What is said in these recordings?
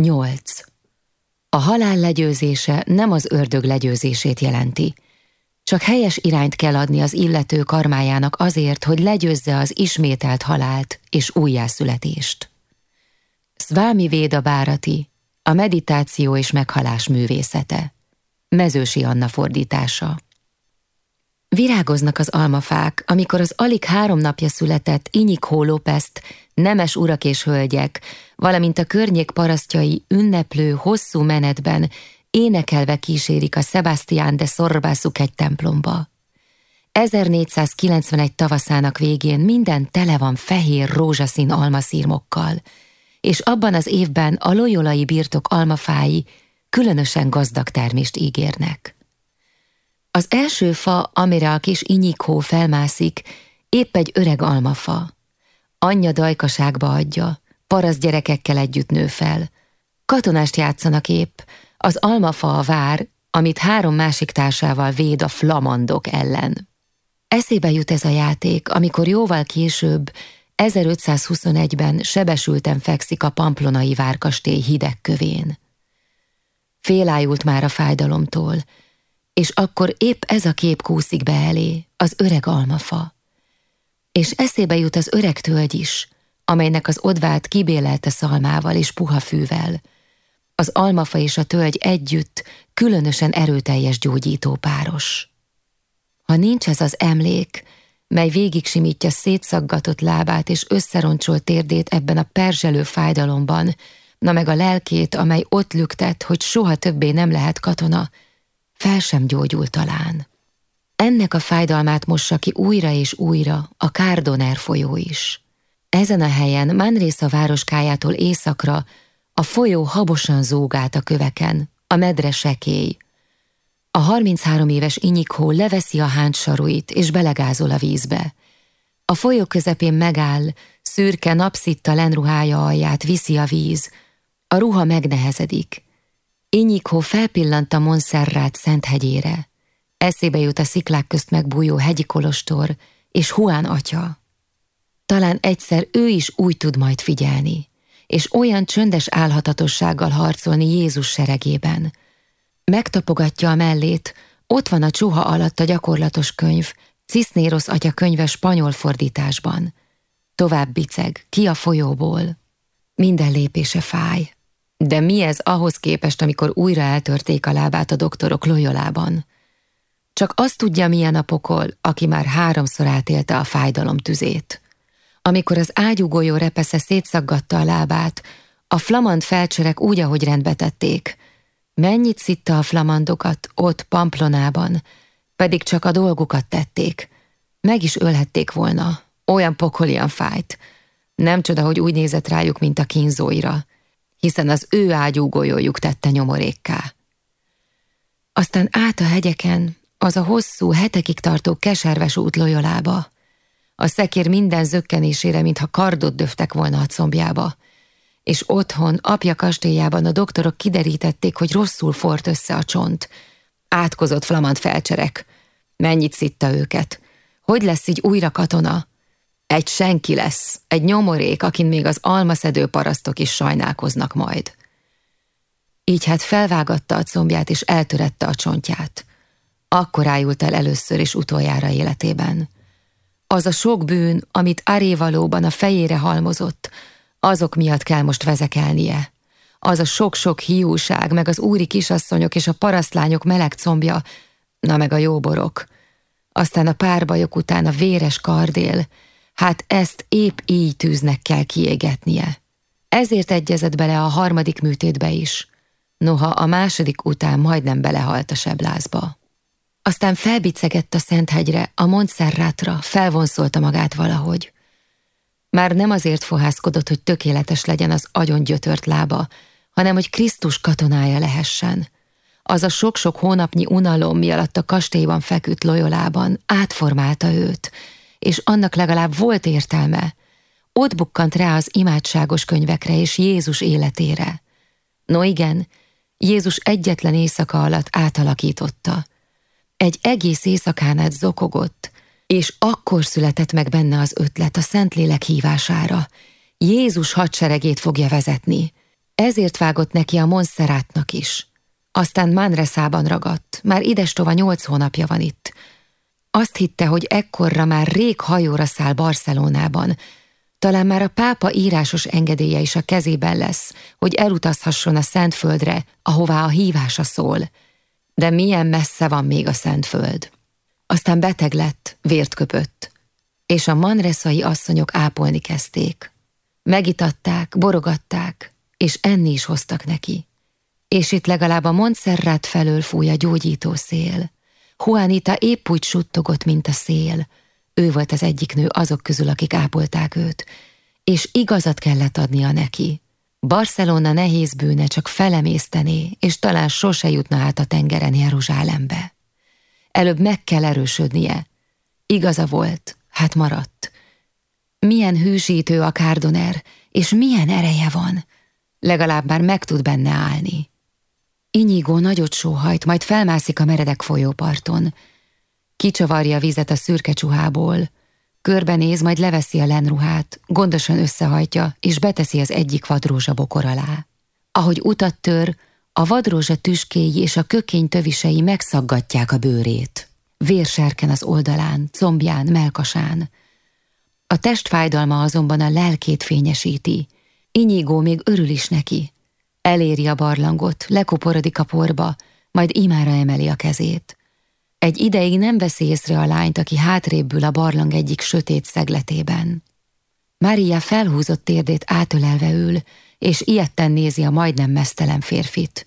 8. A halál legyőzése nem az ördög legyőzését jelenti. Csak helyes irányt kell adni az illető karmájának azért, hogy legyőzze az ismételt halált és újjászületést. Svami Véda Bárati, a meditáció és meghalás művészete. Mezősi Anna fordítása. Virágoznak az almafák, amikor az alig három napja született Inyikó Lópezt, nemes urak és hölgyek, valamint a környék parasztjai ünneplő, hosszú menetben énekelve kísérik a Sebastián de Sorbászuk egy templomba. 1491 tavaszának végén minden tele van fehér rózsaszín almaszírmokkal, és abban az évben a loyolai birtok almafái különösen gazdag termést ígérnek. Az első fa, amire a kis inyikó felmászik, épp egy öreg almafa. Anyja dajkaságba adja, parasz gyerekekkel együtt nő fel. Katonást játszanak épp, az almafa a vár, amit három másik társával véd a flamandok ellen. Eszébe jut ez a játék, amikor jóval később, 1521-ben sebesülten fekszik a pamplonai várkastély hideg kövén. Félájult már a fájdalomtól, és akkor épp ez a kép kúszik be elé, az öreg almafa. És eszébe jut az öreg tölgy is, amelynek az odvát kibélelte szalmával és puha fűvel. Az almafa és a tölgy együtt különösen erőteljes gyógyító páros. Ha nincs ez az emlék, mely végig simítja szétszaggatott lábát és összeroncsolt térdét ebben a perzselő fájdalomban, na meg a lelkét, amely ott lüktet, hogy soha többé nem lehet katona, fel sem gyógyul talán. Ennek a fájdalmát mossa ki újra és újra a Kárdoner folyó is. Ezen a helyen Manresa városkájától északra a folyó habosan zúgált a köveken, a medre sekély. A 33 éves Inyikó leveszi a hántsaruit és belegázol a vízbe. A folyó közepén megáll, szürke napszitta lenruhája alját viszi a víz, a ruha megnehezedik. Inyikó felpillant a Monserrát szent hegyére. Eszébe jut a sziklák közt megbújó hegyi kolostor és Huán atya. Talán egyszer ő is úgy tud majd figyelni, és olyan csöndes álhatatossággal harcolni Jézus seregében. Megtapogatja a mellét, ott van a csuha alatt a gyakorlatos könyv, Cisnéros atya könyve spanyol fordításban. Tovább biceg, ki a folyóból. Minden lépése fáj. De mi ez ahhoz képest, amikor újra eltörték a lábát a doktorok Loyolában? Csak azt tudja, milyen a pokol, aki már háromszor átélte a fájdalom tüzét. Amikor az ágyúgolyó repesze szétszaggatta a lábát, a flamand felcserek úgy, ahogy rendbe tették. Mennyit szitta a flamandokat ott Pamplonában, pedig csak a dolgukat tették. Meg is ölhették volna, olyan pokolian fájt. Nem csoda, hogy úgy nézett rájuk, mint a kínzóira, hiszen az ő ágyúgolyójuk tette nyomorékká. Aztán át a hegyeken, az a hosszú, hetekig tartó keserves út lojolába. A szekér minden zökkenésére, mintha kardot döftek volna a combjába. És otthon, apja kastélyában a doktorok kiderítették, hogy rosszul fort össze a csont. Átkozott flamant felcserek. Mennyit szitta őket. Hogy lesz így újra katona? Egy senki lesz, egy nyomorék, akin még az almaszedő parasztok is sajnálkoznak majd. Így hát felvágatta a combját és eltörette a csontját. Akkor ájult el először és utoljára életében. Az a sok bűn, amit Arévalóban a fejére halmozott, azok miatt kell most vezekelnie. Az a sok-sok hiúság, meg az úri kisasszonyok és a parasztlányok meleg combja, na meg a jóborok. Aztán a párbajok után a véres kardél, hát ezt épp így tűznek kell kiégetnie. Ezért egyezett bele a harmadik műtétbe is, noha a második után majdnem belehalt a seblázba. Aztán felbicegett a Szenthegyre, a Montserratra, felvonszolta magát valahogy. Már nem azért fohászkodott, hogy tökéletes legyen az agyon gyötört lába, hanem hogy Krisztus katonája lehessen. Az a sok-sok hónapnyi unalom, mi alatt a kastélyban feküdt Loyolában, átformálta őt, és annak legalább volt értelme. Ott bukkant rá az imádságos könyvekre és Jézus életére. No igen, Jézus egyetlen éjszaka alatt átalakította – egy egész éjszakán át zokogott, és akkor született meg benne az ötlet a Szentlélek hívására. Jézus hadseregét fogja vezetni. Ezért vágott neki a Monserratnak is. Aztán Manresában ragadt, már idestova nyolc hónapja van itt. Azt hitte, hogy ekkorra már rég hajóra száll Barcelonában, talán már a pápa írásos engedélye is a kezében lesz, hogy elutazhasson a Szentföldre, ahová a hívása szól. De milyen messze van még a Szentföld. Aztán beteg lett, vért köpött, és a manreszai asszonyok ápolni kezdték. Megitatták, borogatták, és enni is hoztak neki. És itt legalább a Montserrat felől fúj a gyógyító szél. Juanita épp úgy suttogott, mint a szél. Ő volt az egyik nő azok közül, akik ápolták őt, és igazat kellett adnia neki. Barcelona nehéz bűne csak felemésztené, és talán sose jutna át a tengeren Jeruzsálembe. Előbb meg kell erősödnie. Igaza volt, hát maradt. Milyen hűsítő a kárdoner, és milyen ereje van. Legalább már meg tud benne állni. Inyigó nagyot sóhajt, majd felmászik a meredek folyóparton. Kicsavarja a vizet a szürke csuhából, körbenéz, majd leveszi a lenruhát, gondosan összehajtja, és beteszi az egyik vadrózsa bokor alá. Ahogy utat tör, a vadrózsa tüskéi és a kökény tövisei megszaggatják a bőrét. Vérserken az oldalán, combján, melkasán. A testfájdalma azonban a lelkét fényesíti. Inyigó még örül is neki. Eléri a barlangot, lekoporodik a porba, majd imára emeli a kezét. Egy ideig nem veszi észre a lányt, aki hátrébbül a barlang egyik sötét szegletében. Mária felhúzott térdét átölelve ül, és ilyetten nézi a majdnem mesztelen férfit.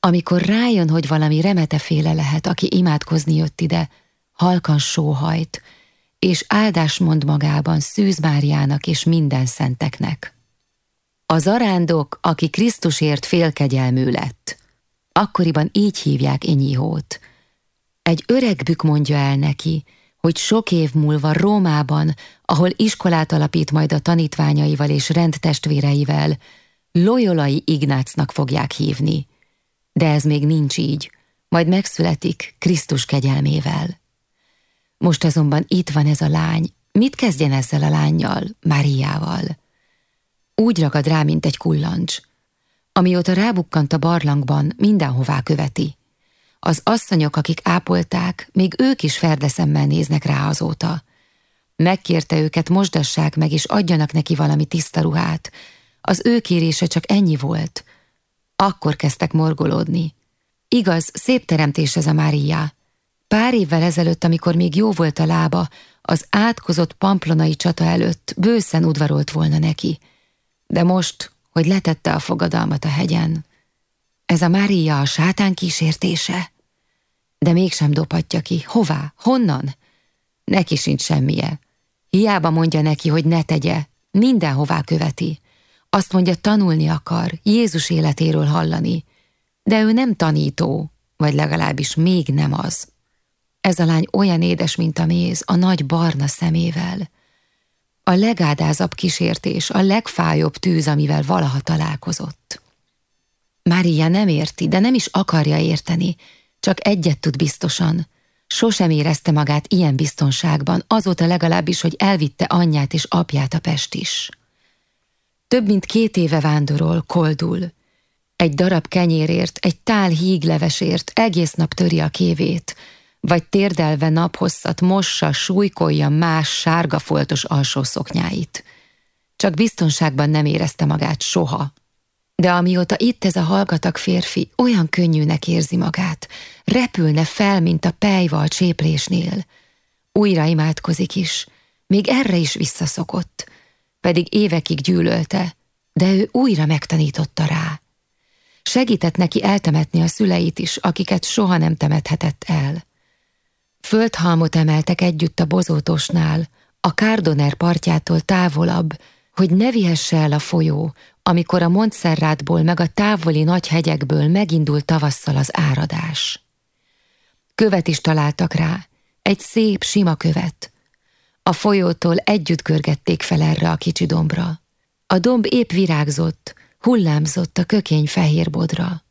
Amikor rájön, hogy valami remeteféle lehet, aki imádkozni jött ide, halkan sóhajt, és áldás mond magában Szűz Máriának és minden szenteknek. A zarándok, aki Krisztusért félkegyelmű lett. Akkoriban így hívják Inyihót. Egy öreg bük mondja el neki, hogy sok év múlva Rómában, ahol iskolát alapít majd a tanítványaival és rendtestvéreivel, Loyolai Ignácnak fogják hívni. De ez még nincs így, majd megszületik Krisztus kegyelmével. Most azonban itt van ez a lány, mit kezdjen ezzel a lányjal, Máriával? Úgy ragad rá, mint egy kullancs. Amióta rábukkant a barlangban, mindenhová követi. Az asszonyok, akik ápolták, még ők is ferdeszemmel néznek rá azóta. Megkérte őket, mosdassák meg, és adjanak neki valami tiszta ruhát. Az ő kérése csak ennyi volt. Akkor kezdtek morgolódni. Igaz, szép teremtés ez a Mária. Pár évvel ezelőtt, amikor még jó volt a lába, az átkozott pamplonai csata előtt bőszen udvarolt volna neki. De most, hogy letette a fogadalmat a hegyen, ez a Mária a sátán kísértése? De mégsem dobhatja ki. Hová? Honnan? Neki sincs semmije. Hiába mondja neki, hogy ne tegye. Mindenhová követi. Azt mondja, tanulni akar, Jézus életéről hallani. De ő nem tanító, vagy legalábbis még nem az. Ez a lány olyan édes, mint a méz, a nagy barna szemével. A legádázabb kísértés, a legfájóbb tűz, amivel valaha találkozott. Mária nem érti, de nem is akarja érteni, csak egyet tud biztosan. Sosem érezte magát ilyen biztonságban, azóta legalábbis, hogy elvitte anyját és apját a Pest is. Több mint két éve vándorol, koldul. Egy darab kenyérért, egy tál híglevesért egész nap töri a kévét, vagy térdelve naphosszat mossa, súlykolja más sárga foltos alsó szoknyáit. Csak biztonságban nem érezte magát soha, de amióta itt ez a hallgatag férfi, olyan könnyűnek érzi magát, repülne fel, mint a pejval cséplésnél. Újra imádkozik is, még erre is visszaszokott, pedig évekig gyűlölte, de ő újra megtanította rá. Segített neki eltemetni a szüleit is, akiket soha nem temethetett el. Földhalmot emeltek együtt a bozótosnál, a Kárdoner partjától távolabb, hogy ne vihesse el a folyó, amikor a Montserratból meg a távoli nagy hegyekből megindult tavasszal az áradás. Követ is találtak rá, egy szép, sima követ. A folyótól együtt görgették fel erre a kicsi dombra. A domb épp virágzott, hullámzott a kökény fehér bodra.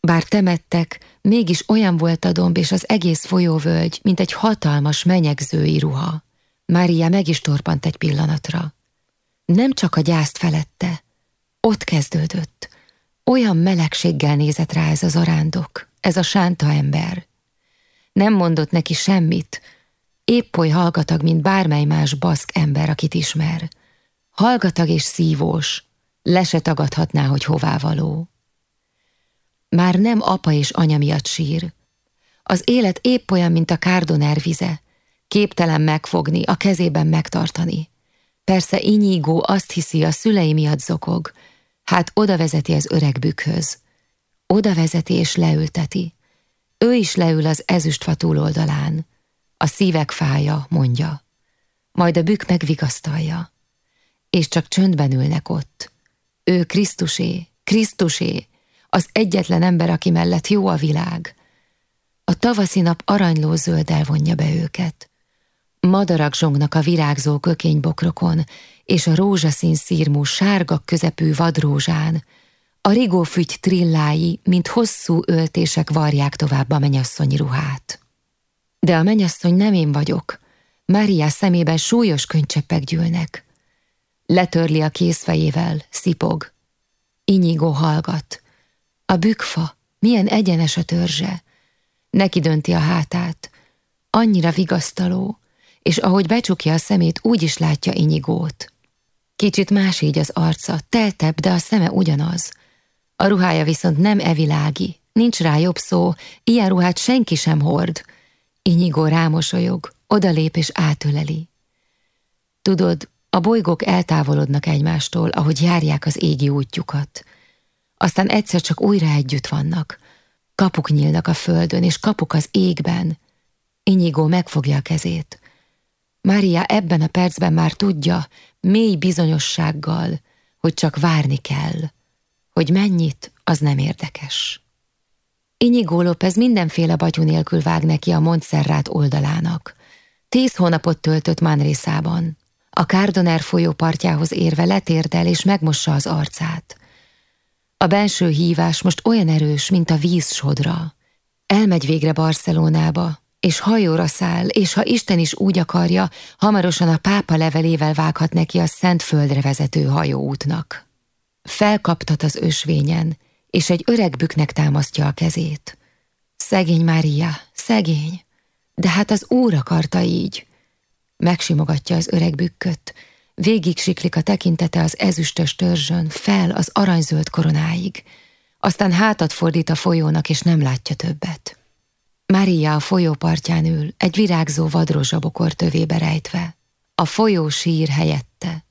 Bár temettek, mégis olyan volt a domb és az egész folyóvölgy, mint egy hatalmas menyegzői ruha. Mária meg is torpant egy pillanatra. Nem csak a gyászt felette, ott kezdődött. Olyan melegséggel nézett rá ez az arándok, ez a sánta ember. Nem mondott neki semmit, épp oly hallgatag, mint bármely más baszk ember, akit ismer. Hallgatag és szívós, le se tagadhatná, hogy hová való. Már nem apa és anya miatt sír. Az élet épp olyan, mint a kárdoner vize, képtelen megfogni, a kezében megtartani. Persze inyígó azt hiszi, a szülei miatt zokog, hát oda vezeti az öreg bükkhöz. Oda vezeti és leülteti. Ő is leül az ezüstfa túloldalán. A szívek fája, mondja. Majd a bükk megvigasztalja. És csak csöndben ülnek ott. Ő Krisztusé, Krisztusé, az egyetlen ember, aki mellett jó a világ. A tavaszi nap aranyló zöld vonja be őket. Madarak zsongnak a virágzó kökénybokrokon, és a rózsaszín szírmú sárga közepű vadrózsán, a rigófügy trillái, mint hosszú öltések varják tovább a menyasszony ruhát. De a menyasszony nem én vagyok. Mária szemében súlyos könycseppek gyűlnek. Letörli a kézfejével, szipog. Inyigó hallgat. A bükfa, milyen egyenes a törzse. Neki dönti a hátát. Annyira vigasztaló, és ahogy becsukja a szemét, úgy is látja Inyigót. Kicsit más így az arca, teltebb, de a szeme ugyanaz. A ruhája viszont nem evilági, nincs rá jobb szó, ilyen ruhát senki sem hord. Inyigó rámosolyog, odalép és átöleli. Tudod, a bolygók eltávolodnak egymástól, ahogy járják az égi útjukat. Aztán egyszer csak újra együtt vannak. Kapuk nyílnak a földön, és kapuk az égben. Inyigó megfogja a kezét. Mária ebben a percben már tudja, mély bizonyossággal, hogy csak várni kell. Hogy mennyit, az nem érdekes. Inyigó López mindenféle batyú nélkül vág neki a Montserrat oldalának. Tíz hónapot töltött Manrészában. A Kárdoner folyó partjához érve letérdel és megmossa az arcát. A benső hívás most olyan erős, mint a víz sodra. Elmegy végre Barcelonába, és hajóra száll, és ha Isten is úgy akarja, hamarosan a pápa levelével vághat neki a Szent Földre vezető hajóútnak. Felkaptat az ösvényen, és egy öreg büknek támasztja a kezét. Szegény Mária, szegény, de hát az úr akarta így. Megsimogatja az öreg bükköt, végig siklik a tekintete az ezüstös törzsön, fel az aranyzöld koronáig, aztán hátat fordít a folyónak, és nem látja többet. Mária a folyó partján ül, egy virágzó vadrozsabokor tövébe rejtve. A folyó sír helyette.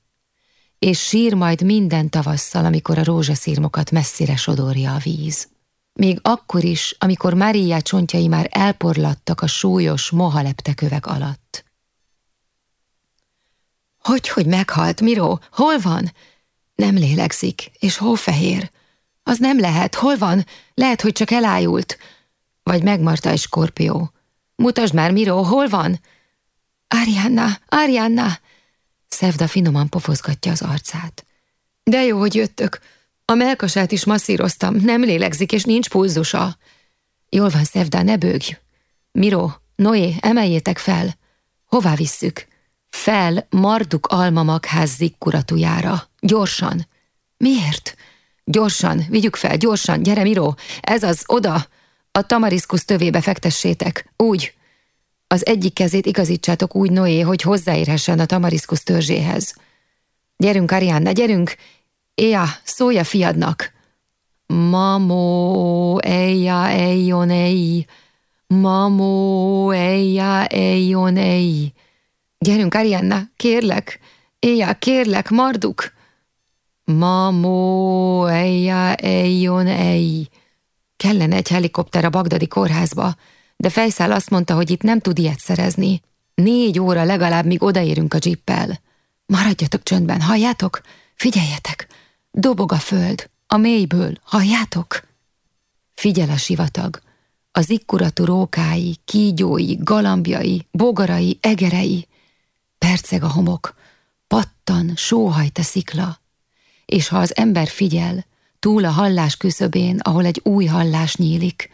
És sír majd minden tavasszal, amikor a rózsaszírmokat messzire sodorja a víz. Még akkor is, amikor Mária csontjai már elporlattak a súlyos, mohalepte kövek alatt. Hogy, hogy meghalt, Miró? Hol van? Nem lélegzik, és hófehér. Az nem lehet, hol van? Lehet, hogy csak elájult. Vagy megmarta egy skorpió. Mutasd már, Miró, hol van? Arianna, Arianna! Szevda finoman pofozgatja az arcát. De jó, hogy jöttök. A melkasát is masszíroztam, nem lélegzik, és nincs pulzusa. Jól van, Szevda, ne bőgj. Miró, Noé, emeljétek fel. Hová visszük? Fel Marduk Alma magház zikkuratujára. Gyorsan. Miért? Gyorsan, vigyük fel, gyorsan, gyere Miró, ez az, oda. A tamariszkusz tövébe fektessétek, úgy. Az egyik kezét igazítsátok úgy Noé, hogy hozzáérhessen a tamariszkusz törzséhez. Gyerünk, Arianna, gyerünk! Éja, szólja fiadnak! Mamó, eja, ejon, ej. Mamó, eja, ejon, ej. Gyerünk, Arianna, kérlek! Éja, kérlek, Marduk! Mamó, eja, ejon, ej. Kellene egy helikopter a bagdadi kórházba, de Fejszál azt mondta, hogy itt nem tud ilyet szerezni. Négy óra legalább, míg odaérünk a dzsippel. Maradjatok csöndben, halljátok? Figyeljetek! Dobog a föld, a mélyből, halljátok? Figyel a sivatag. Az ikkuratú rókái, kígyói, galambjai, bogarai, egerei. Perceg a homok, pattan, sóhajt a szikla. És ha az ember figyel, túl a hallás küszöbén, ahol egy új hallás nyílik.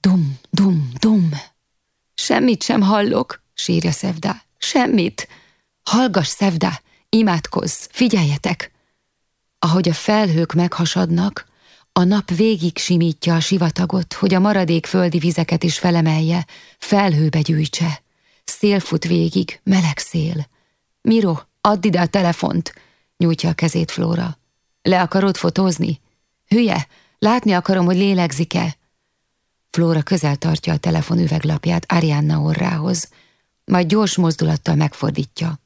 Dum, dum, dum. Semmit sem hallok, sírja Szevda. Semmit. Hallgass, Szevda, imádkozz, figyeljetek. Ahogy a felhők meghasadnak, A nap végig simítja a sivatagot, hogy a maradék földi vizeket is felemelje, felhőbe gyűjtse. Szél fut végig, meleg szél. Miro, add ide a telefont, nyújtja a kezét Flóra. Le akarod fotózni? Hülye, látni akarom, hogy lélegzik-e. Flóra közel tartja a telefon üveglapját Arianna orrához, majd gyors mozdulattal megfordítja.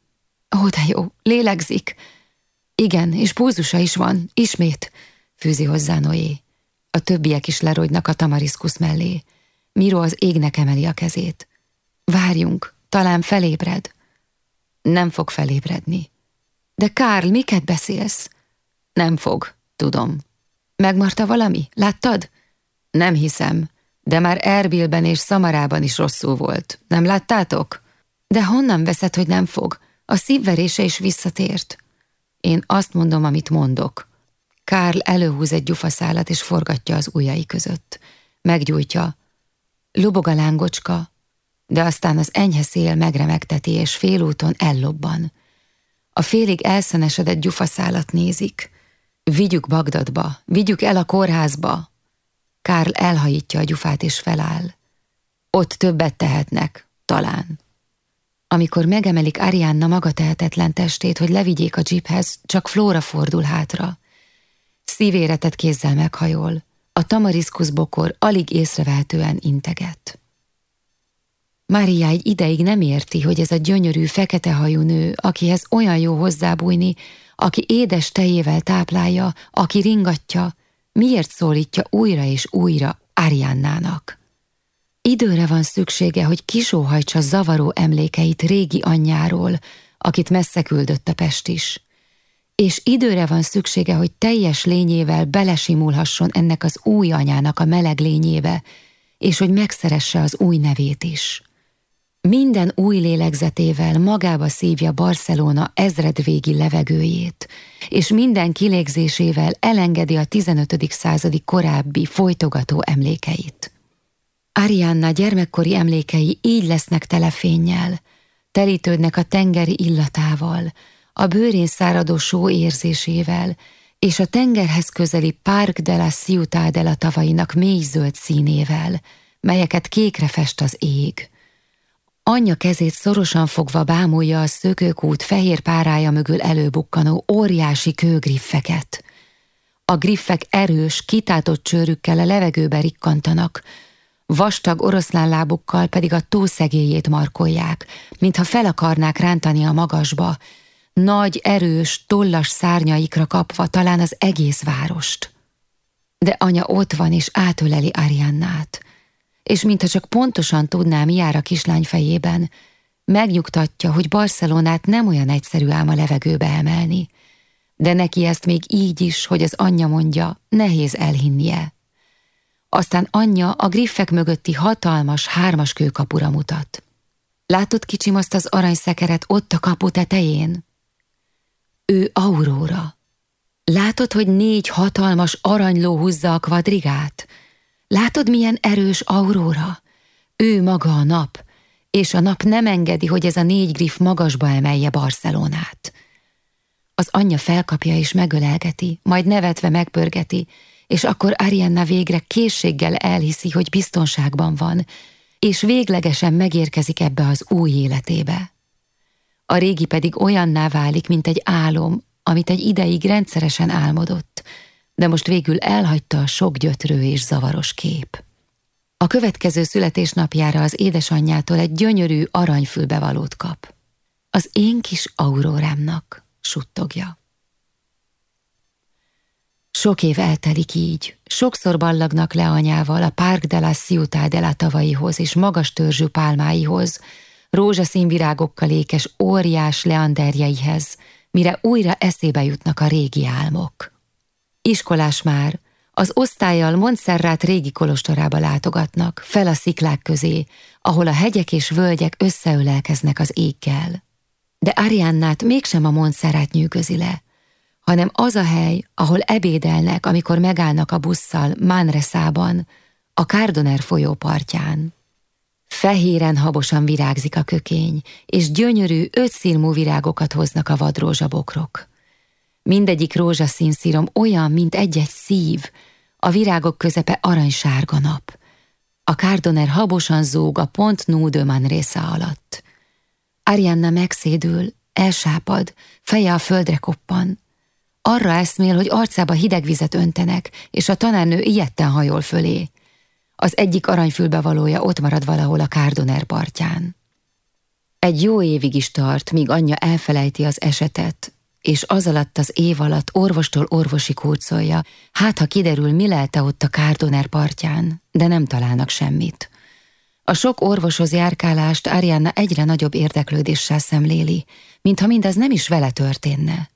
Ó, de jó, lélegzik. Igen, és pulzusa is van, ismét, fűzi hozzá Noé. A többiek is lerogynak a tamariszkusz mellé. Miro az égnek emeli a kezét. Várjunk, talán felébred. Nem fog felébredni. De Kárl, miket beszélsz? Nem fog, tudom. Megmarta valami? Láttad? Nem hiszem, de már Erbilben és Szamarában is rosszul volt. Nem láttátok? De honnan veszed, hogy nem fog? A szívverése is visszatért. Én azt mondom, amit mondok. Kárl előhúz egy gyufaszálat és forgatja az ujjai között. Meggyújtja. Lubog a lángocska, de aztán az enyhe szél megremegteti és félúton ellobban. A félig elszenesedett gyufaszálat nézik. Vigyük Bagdadba, vigyük el a kórházba. Kárl elhajítja a gyufát és feláll. Ott többet tehetnek, talán. Amikor megemelik Arianna maga tehetetlen testét, hogy levigyék a jeephez, csak Flóra fordul hátra. Szívéretett kézzel meghajol, a tamariszkusz bokor alig észrevehetően integet. Mária egy ideig nem érti, hogy ez a gyönyörű, fekete hajú nő, akihez olyan jó hozzábújni, aki édes tejével táplálja, aki ringatja, miért szólítja újra és újra Ariannának. Időre van szüksége, hogy kisóhajtsa zavaró emlékeit régi anyjáról, akit messze küldött a Pest is. És időre van szüksége, hogy teljes lényével belesimulhasson ennek az új anyának a meleg lényébe, és hogy megszeresse az új nevét is. Minden új lélegzetével magába szívja Barcelona ezredvégi levegőjét, és minden kilégzésével elengedi a 15. századi korábbi folytogató emlékeit. Arianna gyermekkori emlékei így lesznek telefénnyel, telítődnek a tengeri illatával, a bőrén száradó só érzésével, és a tengerhez közeli Park de la Ciutadella tavainak mély zöld színével, melyeket kékre fest az ég. Anyja kezét szorosan fogva bámulja a szökőkút fehér párája mögül előbukkanó óriási kőgriffeket. A griffek erős, kitátott csőrükkel a levegőbe rikkantanak, vastag oroszlánlábukkal pedig a tó szegélyét markolják, mintha fel akarnák rántani a magasba, nagy, erős, tollas szárnyaikra kapva talán az egész várost. De anya ott van és átöleli Ariannát, és mintha csak pontosan tudná, mi jár a kislány fejében, megnyugtatja, hogy Barcelonát nem olyan egyszerű ám a levegőbe emelni, de neki ezt még így is, hogy az anyja mondja, nehéz elhinnie. Aztán anyja a griffek mögötti hatalmas, hármas kőkapura mutat. Látod, kicsim, azt az aranyszekeret ott a kapu tetején? Ő Aurora. Látod, hogy négy hatalmas aranyló húzza a kvadrigát? Látod, milyen erős Aurora? Ő maga a nap, és a nap nem engedi, hogy ez a négy griff magasba emelje Barcelonát. Az anyja felkapja és megölelgeti, majd nevetve megpörgeti, és akkor Arianna végre készséggel elhiszi, hogy biztonságban van, és véglegesen megérkezik ebbe az új életébe. A régi pedig olyanná válik, mint egy álom, amit egy ideig rendszeresen álmodott, de most végül elhagyta a sok gyötrő és zavaros kép. A következő születésnapjára az édesanyjától egy gyönyörű aranyfülbevalót kap. Az én kis aurórámnak suttogja. Sok év eltelik így, sokszor ballagnak le anyával a Park de la Ciutadella tavaihoz és magas törzsű pálmáihoz, rózsaszín virágokkal ékes óriás leanderjeihez, mire újra eszébe jutnak a régi álmok. Iskolás már, az osztályjal Montserrat régi kolostorába látogatnak, fel a sziklák közé, ahol a hegyek és völgyek összeölelkeznek az éggel. De Ariannát mégsem a Montserrat nyűgözi le, hanem az a hely, ahol ebédelnek, amikor megállnak a busszal Manresában, a Kárdoner folyó partján. Fehéren habosan virágzik a kökény, és gyönyörű, ötszínmú virágokat hoznak a vadrózsabokrok. Mindegyik rózsaszín szírom olyan, mint egy-egy szív, a virágok közepe aranysárga nap. A kárdoner habosan zúg a pont Núdöman része alatt. Arianna megszédül, elsápad, feje a földre koppan. Arra eszmél, hogy arcába hideg vizet öntenek, és a tanárnő ilyetten hajol fölé. Az egyik aranyfülbevalója ott marad valahol a kárdoner partján. Egy jó évig is tart, míg anyja elfelejti az esetet, és az alatt az év alatt orvostól orvosi kurcolja, hát ha kiderül, mi lelte ott a kárdoner partján, de nem találnak semmit. A sok orvoshoz járkálást Arianna egyre nagyobb érdeklődéssel szemléli, mintha mindez nem is vele történne.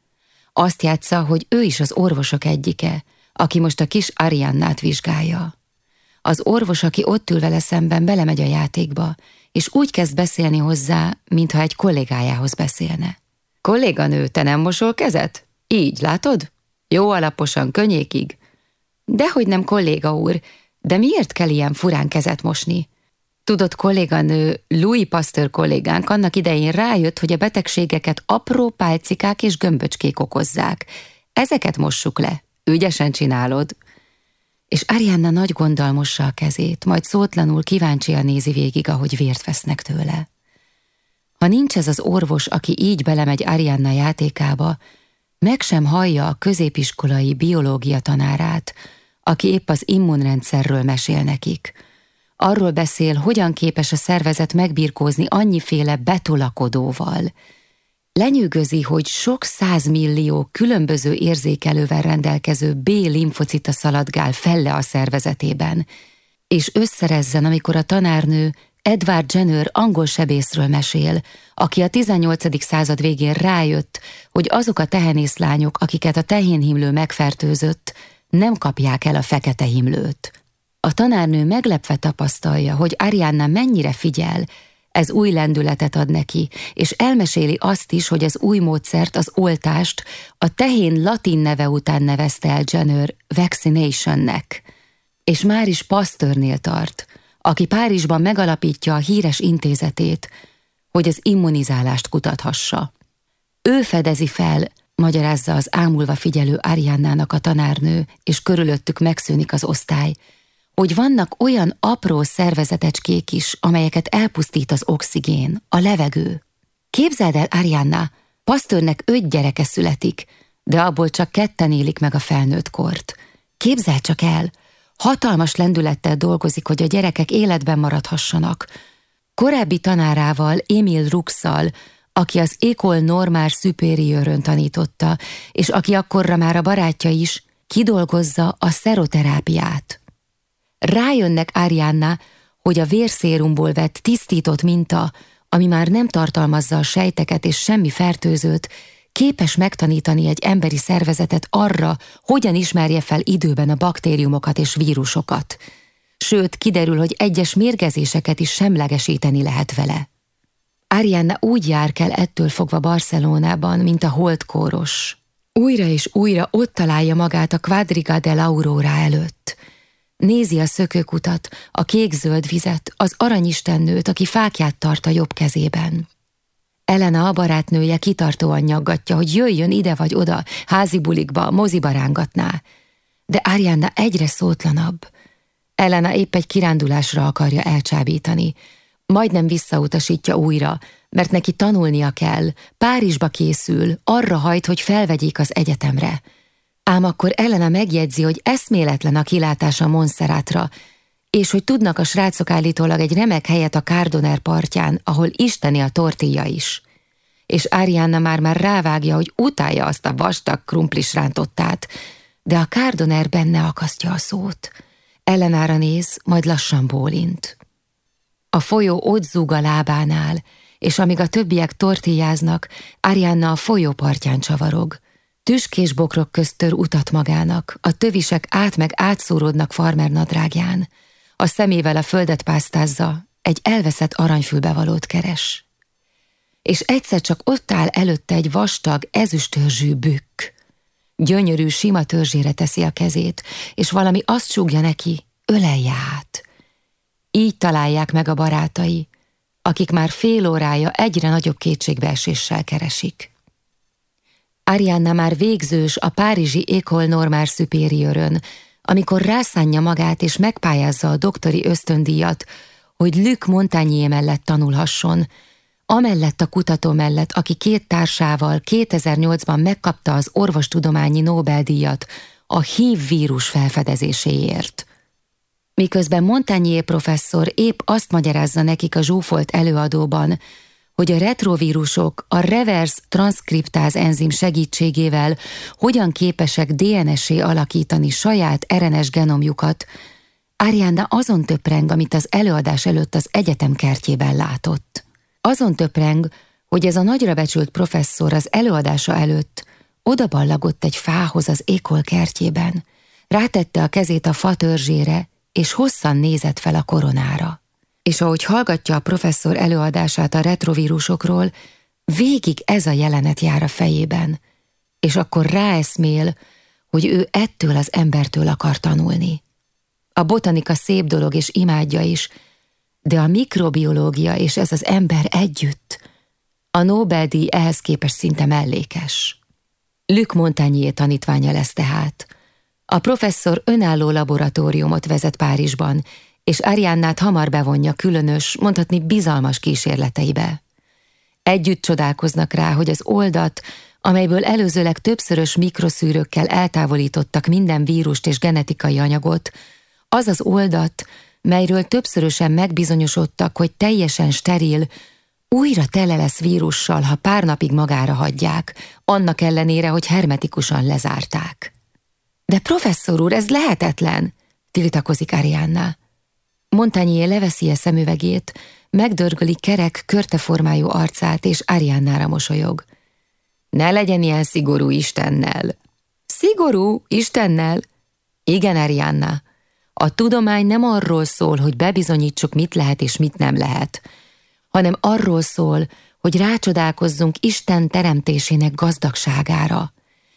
Azt játsza, hogy ő is az orvosok egyike, aki most a kis Ariannát vizsgálja. Az orvos, aki ott ül vele szemben, belemegy a játékba, és úgy kezd beszélni hozzá, mintha egy kollégájához beszélne. Kolléganő, te nem mosol kezet? Így, látod? Jó alaposan, könnyékig. Dehogy nem kolléga úr, de miért kell ilyen furán kezet mosni? Tudott kolléganő, Louis Pasteur kollégánk annak idején rájött, hogy a betegségeket apró pálcikák és gömböcskék okozzák. Ezeket mossuk le. Ügyesen csinálod. És Arianna nagy gonddal a kezét, majd szótlanul kíváncsian nézi végig, ahogy vért vesznek tőle. Ha nincs ez az orvos, aki így belemegy Arianna játékába, meg sem hallja a középiskolai biológia tanárát, aki épp az immunrendszerről mesél nekik. Arról beszél, hogyan képes a szervezet megbirkózni annyiféle betolakodóval. Lenyűgözi, hogy sok százmillió különböző érzékelővel rendelkező B-limfocita szaladgál felle a szervezetében, és összerezzen, amikor a tanárnő Edward Jenner angol sebészről mesél, aki a 18. század végén rájött, hogy azok a tehenészlányok, akiket a tehénhimlő megfertőzött, nem kapják el a fekete himlőt. A tanárnő meglepve tapasztalja, hogy Arianna mennyire figyel, ez új lendületet ad neki, és elmeséli azt is, hogy az új módszert, az oltást a tehén latin neve után nevezte el Jenner vaccinationnek, és már is Pasteurnél tart, aki Párizsban megalapítja a híres intézetét, hogy az immunizálást kutathassa. Ő fedezi fel, magyarázza az ámulva figyelő Ariannának a tanárnő, és körülöttük megszűnik az osztály, hogy vannak olyan apró szervezetecskék is, amelyeket elpusztít az oxigén, a levegő. Képzeld el, Arianna, Pasztőrnek öt gyereke születik, de abból csak ketten élik meg a felnőtt kort. Képzeld csak el, Hatalmas lendülettel dolgozik, hogy a gyerekek életben maradhassanak. Korábbi tanárával, Emil Ruxal, aki az École Normál Supérieurön tanította, és aki akkorra már a barátja is, kidolgozza a szeroterápiát. Rájönnek Arianna, hogy a vérszérumból vett tisztított minta, ami már nem tartalmazza a sejteket és semmi fertőzőt, képes megtanítani egy emberi szervezetet arra, hogyan ismerje fel időben a baktériumokat és vírusokat. Sőt, kiderül, hogy egyes mérgezéseket is semlegesíteni lehet vele. Arianna úgy jár kell ettől fogva Barcelonában, mint a holdkóros. Újra és újra ott találja magát a Quadriga de l'Aurora előtt. Nézi a szökőkutat, a kék-zöld vizet, az aranyistennőt, aki fákját tart a jobb kezében. Elena a barátnője kitartóan nyaggatja, hogy jöjjön ide vagy oda, házi bulikba, moziba rángatná. De Arianna egyre szótlanabb. Elena épp egy kirándulásra akarja elcsábítani. Majdnem visszautasítja újra, mert neki tanulnia kell, Párizsba készül, arra hajt, hogy felvegyék az egyetemre. Ám akkor Elena megjegyzi, hogy eszméletlen a kilátása Monszerátra, és hogy tudnak a srácok állítólag egy remek helyet a Kárdoner partján, ahol isteni a tortilla is. És Arianna már-már rávágja, hogy utálja azt a vastag krumplis rántottát, de a Kárdoner benne akasztja a szót. Ellenára néz, majd lassan bólint. A folyó ott zúg a lábánál, és amíg a többiek tortilláznak, Arianna a folyó partján csavarog. Tüskés bokrok közt tör utat magának, a tövisek át meg átszóródnak farmer nadrágján. A szemével a földet pásztázza, egy elveszett aranyfülbevalót keres. És egyszer csak ott áll előtte egy vastag, ezüstörzsű bükk. Gyönyörű, sima törzsére teszi a kezét, és valami azt súgja neki, ölelje át. Így találják meg a barátai, akik már fél órája egyre nagyobb kétségbeeséssel keresik. Arianna már végzős a Párizsi École Normál Supérieurön, amikor rászánja magát és megpályázza a doktori ösztöndíjat, hogy Luc Montagnier mellett tanulhasson, amellett a kutató mellett, aki két társával 2008-ban megkapta az orvostudományi Nobel-díjat a HIV vírus felfedezéséért. Miközben Montagnier professzor épp azt magyarázza nekik a zsúfolt előadóban, hogy a retrovírusok a reverse transkriptáz enzim segítségével hogyan képesek DNS-é alakítani saját RNS genomjukat, Ariana azon töpreng, amit az előadás előtt az egyetem kertjében látott. Azon töpreng, hogy ez a nagyra becsült professzor az előadása előtt odaballagott egy fához az ékol kertjében, rátette a kezét a fa törzsére, és hosszan nézett fel a koronára. És ahogy hallgatja a professzor előadását a retrovírusokról, végig ez a jelenet jár a fejében, és akkor ráeszmél, hogy ő ettől az embertől akar tanulni. A botanika szép dolog és imádja is, de a mikrobiológia és ez az ember együtt, a Nobel-díj ehhez képest szinte mellékes. Luc Montagnier tanítványa lesz tehát. A professzor önálló laboratóriumot vezet Párizsban, és Ariannát hamar bevonja különös, mondhatni bizalmas kísérleteibe. Együtt csodálkoznak rá, hogy az oldat, amelyből előzőleg többszörös mikroszűrőkkel eltávolítottak minden vírust és genetikai anyagot, az az oldat, melyről többszörösen megbizonyosodtak, hogy teljesen steril, újra tele lesz vírussal, ha pár napig magára hagyják, annak ellenére, hogy hermetikusan lezárták. De professzor úr, ez lehetetlen, tiltakozik Arianna. Montagnier leveszi a szemüvegét, megdörgöli kerek, körteformájú arcát, és Ariannára mosolyog. Ne legyen ilyen szigorú Istennel. Szigorú Istennel? Igen, Arianna. A tudomány nem arról szól, hogy bebizonyítsuk, mit lehet és mit nem lehet, hanem arról szól, hogy rácsodálkozzunk Isten teremtésének gazdagságára,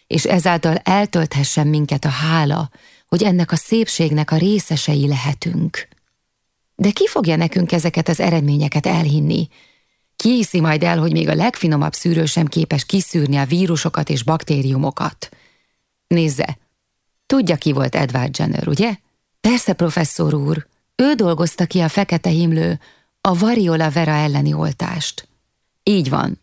és ezáltal eltölthessen minket a hála, hogy ennek a szépségnek a részesei lehetünk. De ki fogja nekünk ezeket az eredményeket elhinni? Ki hiszi majd el, hogy még a legfinomabb szűrő sem képes kiszűrni a vírusokat és baktériumokat? Nézze, tudja ki volt Edward Jenner, ugye? Persze, professzor úr, ő dolgozta ki a fekete himlő, a variola vera elleni oltást. Így van.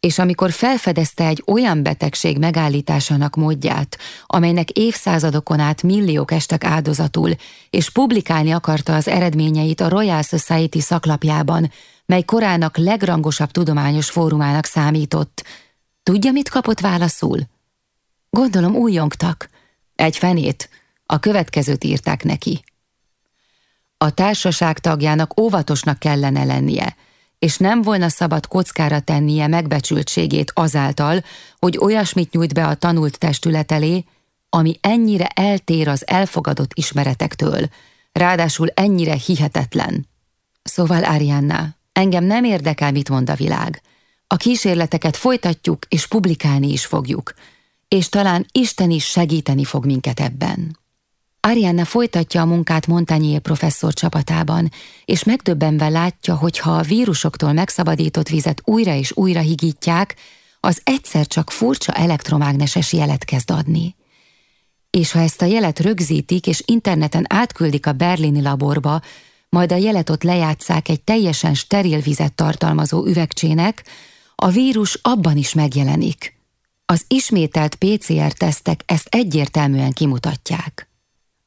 És amikor felfedezte egy olyan betegség megállításának módját, amelynek évszázadokon át milliók estek áldozatul, és publikálni akarta az eredményeit a Royal Society szaklapjában, mely korának legrangosabb tudományos fórumának számított, tudja, mit kapott válaszul? Gondolom újjongtak. Egy fenét, a következőt írták neki. A társaság tagjának óvatosnak kellene lennie, és nem volna szabad kockára tennie megbecsültségét azáltal, hogy olyasmit nyújt be a tanult testület elé, ami ennyire eltér az elfogadott ismeretektől, ráadásul ennyire hihetetlen. Szóval Arianna, engem nem érdekel, mit mond a világ. A kísérleteket folytatjuk és publikálni is fogjuk, és talán Isten is segíteni fog minket ebben. Arianna folytatja a munkát Montagnier professzor csapatában, és megdöbbenve látja, hogy ha a vírusoktól megszabadított vizet újra és újra higítják, az egyszer csak furcsa elektromágneses jelet kezd adni. És ha ezt a jelet rögzítik és interneten átküldik a berlini laborba, majd a jelet ott lejátszák egy teljesen steril vizet tartalmazó üvegcsének, a vírus abban is megjelenik. Az ismételt PCR-tesztek ezt egyértelműen kimutatják.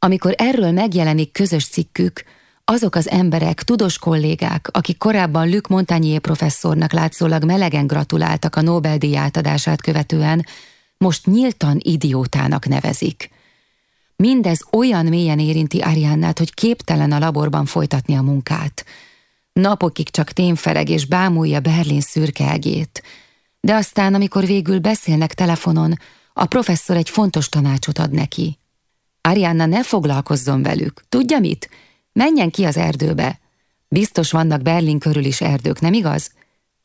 Amikor erről megjelenik közös cikkük, azok az emberek, tudós kollégák, akik korábban Luc Montagnier professzornak látszólag melegen gratuláltak a Nobel-díj átadását követően, most nyíltan idiótának nevezik. Mindez olyan mélyen érinti Ariannát, hogy képtelen a laborban folytatni a munkát. Napokig csak témfereg és bámulja Berlin szürkelgét. De aztán, amikor végül beszélnek telefonon, a professzor egy fontos tanácsot ad neki. Arianna ne foglalkozzon velük. Tudja mit? Menjen ki az erdőbe. Biztos vannak Berlin körül is erdők, nem igaz?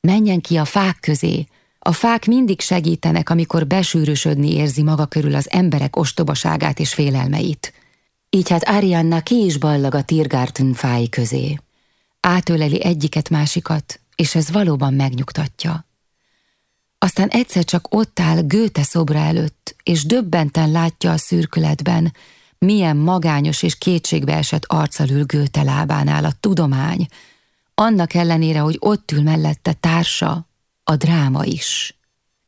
Menjen ki a fák közé. A fák mindig segítenek, amikor besűrűsödni érzi maga körül az emberek ostobaságát és félelmeit. Így hát Arianna ki is ballag a Tiergarten fái közé. Átöleli egyiket másikat, és ez valóban megnyugtatja. Aztán egyszer csak ott áll Gőte szobra előtt, és döbbenten látja a szürkületben, milyen magányos és kétségbeesett arccal ül Göte lábánál a tudomány, annak ellenére, hogy ott ül mellette társa, a dráma is.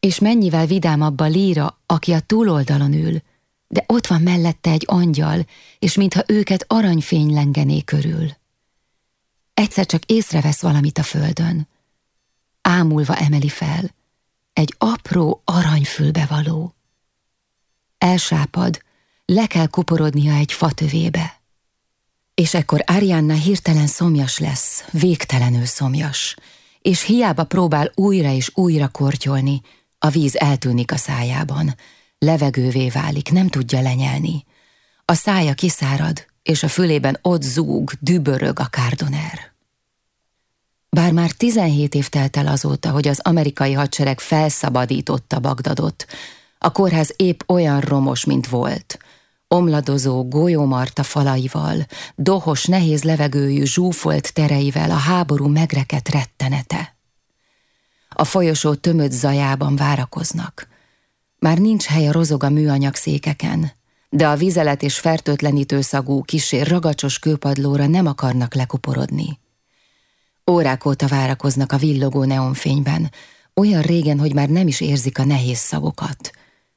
És mennyivel vidámabb a líra, aki a túloldalon ül, de ott van mellette egy angyal, és mintha őket aranyfény lengené körül. Egyszer csak észrevesz valamit a földön. Ámulva emeli fel. Egy apró aranyfülbevaló. Elsápad, le kell kuporodnia egy fatövébe. És ekkor Arianna hirtelen szomjas lesz, végtelenül szomjas, és hiába próbál újra és újra kortyolni, a víz eltűnik a szájában, levegővé válik, nem tudja lenyelni. A szája kiszárad, és a fülében ott zúg, dübörög a kárdoner. Bár már 17 év telt el azóta, hogy az amerikai hadsereg felszabadította Bagdadot, a kórház épp olyan romos, mint volt. Omladozó, golyómarta falaival, dohos, nehéz levegőjű, zsúfolt tereivel a háború megrekedt rettenete. A folyosó tömött zajában várakoznak. Már nincs hely a rozog a műanyag székeken, de a vizelet és fertőtlenítő szagú kísér ragacsos kőpadlóra nem akarnak lekuporodni. Órák óta várakoznak a villogó neonfényben, olyan régen, hogy már nem is érzik a nehéz szavokat.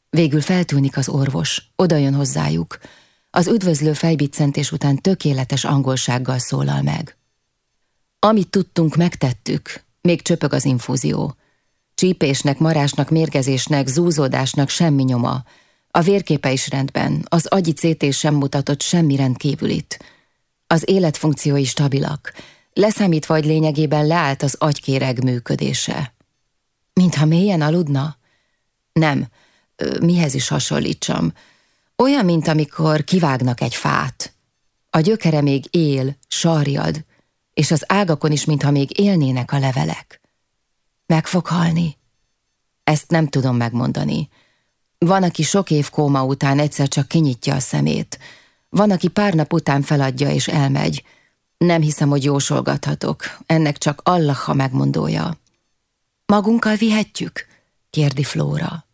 Végül feltűnik az orvos, odajön hozzájuk. Az üdvözlő fejbiccentés után tökéletes angolsággal szólal meg. Amit tudtunk, megtettük, még csöpög az infúzió. Csípésnek, marásnak, mérgezésnek, zúzódásnak semmi nyoma. A vérképe is rendben, az agyi CT sem mutatott semmi rendkívülit. Az életfunkciói stabilak, leszámítva, hogy lényegében leállt az agykéreg működése. Mintha mélyen aludna? Nem, mihez is hasonlítsam. Olyan, mint amikor kivágnak egy fát. A gyökere még él, sarjad, és az ágakon is, mintha még élnének a levelek. Meg fog halni? Ezt nem tudom megmondani. Van, aki sok év kóma után egyszer csak kinyitja a szemét. Van, aki pár nap után feladja és elmegy. Nem hiszem, hogy jósolgathatok. Ennek csak Allah a megmondója. Magunkkal vihetjük? kérdi Flóra.